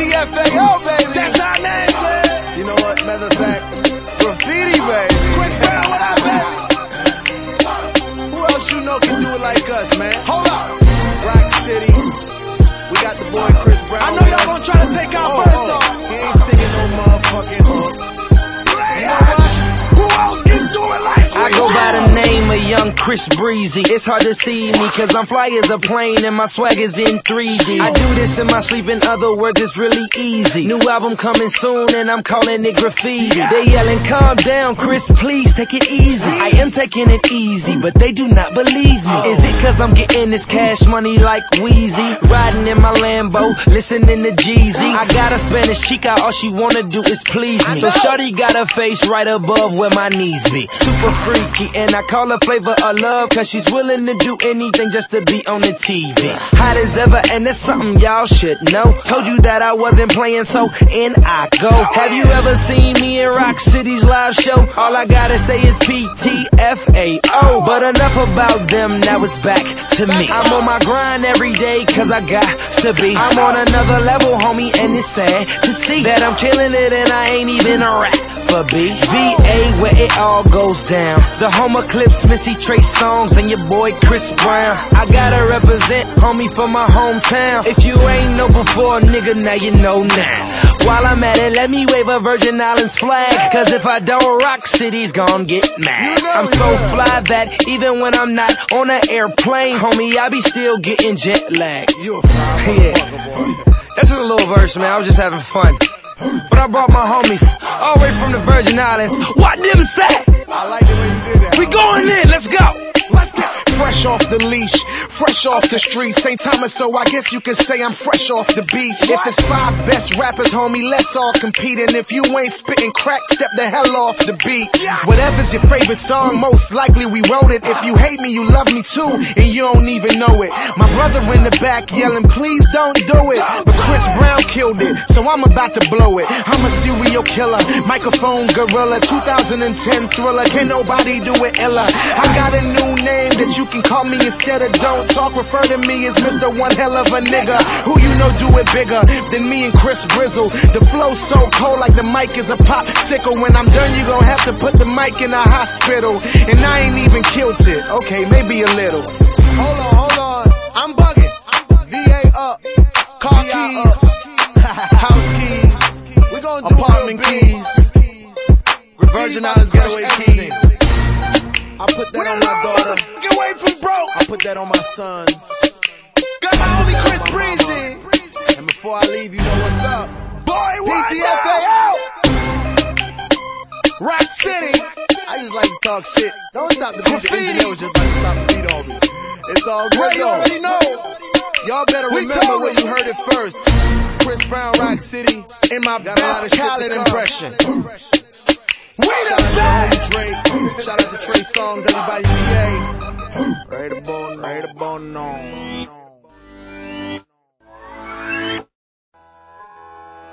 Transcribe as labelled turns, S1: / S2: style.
S1: BTFAO, baby.
S2: That's our name, man.
S1: You know what? Matter of fact, graffiti, baby.
S2: Chris Brown, what up, baby?
S1: Who else you know can do it like us, man?
S2: Hold up.
S1: Rock City. We got the boy Chris Brown.
S2: I know y'all gonna try to take our
S1: Oh,
S3: Young Chris Breezy. It's hard to see me cause I'm fly as a plane and my swag is in 3D. I do this in my sleep, in other words, it's really easy. New album coming soon and I'm calling it graffiti. They yelling, calm down, Chris, please take it easy. I am taking it easy, but they do not believe me. Is it cause I'm getting this cash money like Weezy? Riding in my Lambo, listening to Jeezy. I got a Spanish chica, all she wanna do is please me. So Shorty got her face right above where my knees be. Super freaky, and I call her flavor of love, cause she's willing to do anything just to be on the TV. Hot as ever, and that's something y'all should know. Told you that I wasn't playing, so in I go. Have you ever seen me in Rock City's live show? All I gotta say is PTFAO. But enough about them, now it's back to me. I'm on my grind every day, cause I got to be. I'm on another level, homie, and it's sad to see that I'm killing it and I ain't even a rap for B. VA, where it all goes down. The home of Clipse, Missy Trey Songz, and your boy Chris Brown. I gotta represent, homie, for my hometown. If you ain't know before, nigga, now you know now. While I'm at it, let me wave a Virgin Islands flag. Cause if I don't, Rock City's gon' get mad. I'm so fly that even when I'm not on an airplane, homie, I be still getting jet lag.
S1: You a fine
S3: Yeah. That's just a little verse, man. I was just having fun. But I brought my homies all the way from the Virgin Islands. What them say?
S1: I like the way you did that.
S3: We going
S2: the leash, fresh off the street. St. Thomas, so I guess you can say I'm fresh off the beach. If it's five best rappers, homie, let's all compete. And if you ain't spitting crack, step the hell off the beat. Whatever's your favorite song, most likely we wrote it. If you hate me, you love me too, and you don't even know it. My brother in the back yelling, please don't do it. But Chris Brown killed it, so I'm about to blow it. I'm a serial killer, microphone gorilla, 2010 thriller. Can nobody do it iller? I got a new name that you can call me instead of don't talk. Refer to me as Mr. One Hell of a Nigga. Who you know do it bigger than me and Chris Brizzle. The flow so cold like the mic is a popsicle. When I'm done, you gon' have to put the mic in a hospital. And I ain't even killed it. Okay, maybe a little.
S1: Hold on, hold on. I'm bugging. VA up. Car keys. House keys. We gonna do
S2: Apartment
S1: big. Virgin Islands getaway keys. I put that on my daughter.
S2: Get away from broke.
S1: Put that on my sons.
S2: Got my homie Chris Breezy.
S1: And before I leave, you know what's up.
S2: Boy, what
S1: PTFAO. Rock City. I just like to talk shit. Don't stop the beat. The engineer was just like to stop the beat on me. It's all good
S2: Well, you
S1: though.
S2: already know.
S1: Y'all better
S2: We
S1: remember where you heard it first. Chris Brown, Rock City.
S2: In my best
S1: come.
S2: impression. We the best.
S1: Drake. Shout out to Trey Songz, everybody VA. Ready to bone, ready to bone on.